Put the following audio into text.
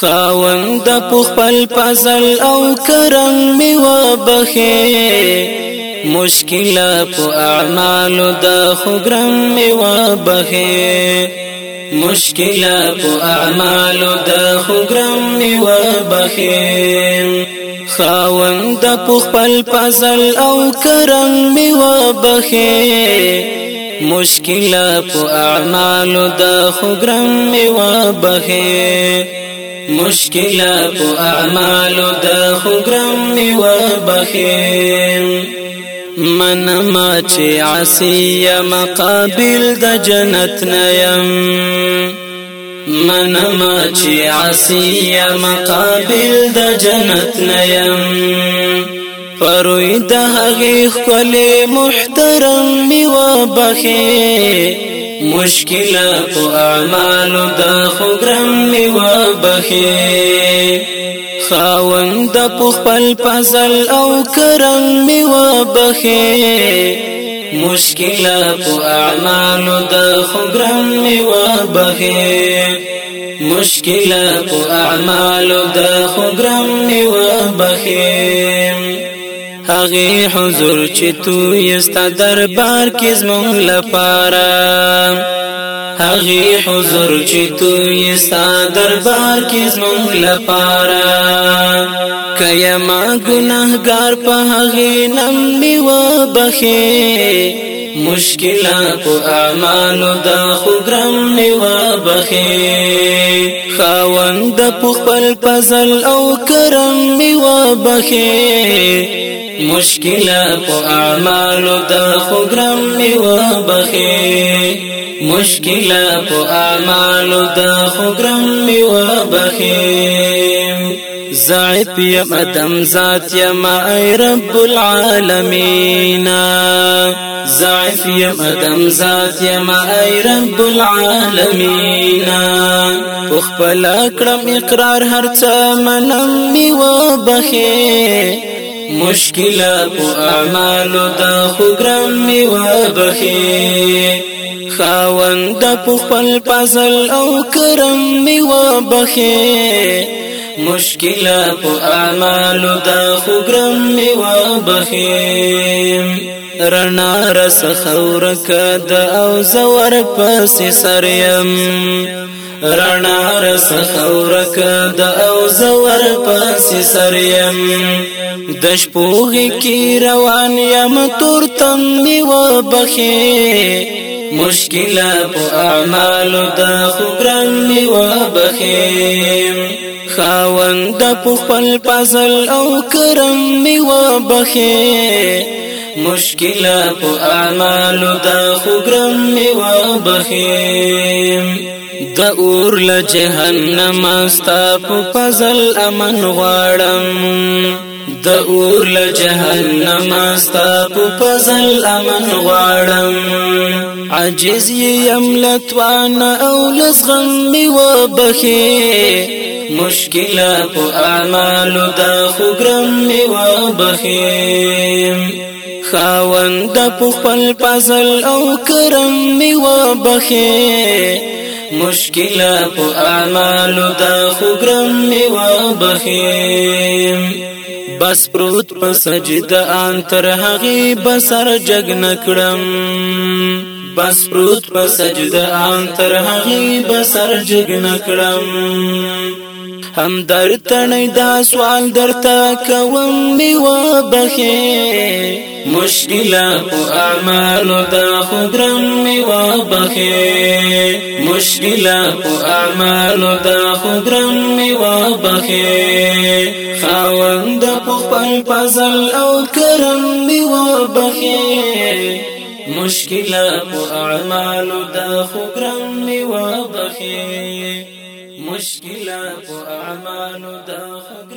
خاوند په خپل فضل او کرم می وبخه مشکل په اعمال د خګرم می وبخه مشکل په اعمال د خګرم می وبخه خاوند په خپل فضل او کرم می وبخه مشکل په اعمال د خګرم می وبخه مشکلات او اعمال د خګرم می و بخیم من ما چې عسی مقابل د جنت نیم من ما چې عسی مقابل د جنت نیم پروي د هغه خپل محترم می و بخي مشکل او اعمال د خګرم می و بخي خاوند په خپل فضل او کرم می و بخي مشکلات او اعمال د خګرم می و بهي مشکلات او اعمال د خګرم می و بهي هغه حضور چې تو یست دربار کې زمون لپاره هغه حضور چې تو یست دربار کې زمون لپاره کيما گناهګار په هغه نم نیو بخي مشکلات او اعمال د خګرم نیوا بخي خوند په خپل فضل او کرم نیوا بخي مشکله په اعمالو د خګرم می وبخي مشکله په اعمالو د خګرم می وبخیم زعف یم ادم ذات یم ای رب العالمین زعف یم ادم ذات یم ای رب العالمین خپل اکرم اقرار هر څه منم می وبخی مشکلات او اعمال د خګرم می وبخي خاوند په خپل فضل او کرم می وبخي مشکلات او اعمال د خګرم می وبخي رنا رس خورک د او زور پس سریم رڼا رس خورک د او زور پس سریم د شپوغ کی روان یم تور تم می و بخي مشکل په اعمال د خبرن می و بخي خاوند په خپل پزل او کرم می و بخي مشکل په اعمال د خبرن می و بخي د اور له جهنم استا په فضل امن غواړم د اور له جهنم استا په فضل امن غواړم عجز یم لتوان او لزغم می وبخي مشکلات اعمال دا خګرم می وبخیم خاوند په خپل فضل او کرم می وبخیم مشکلات اعمال دا خوګرم می و بخیم بس پروت په سجده ان تر هغه بسر جگ نکړم بس پروت په سجده ان تر هغه بسر جگ نکړم هم در تړی دا سوال درته کوم می و بخې مشکله په اعمالو دا خو ګرم می و بخې مشکله په اعمالو دا خو ګرم می و بخې خاوند په خپل فضل او کرم می و بخې مشکلات اعمال دا خو ګرم می وبخي مشکله په اعمالو د خګر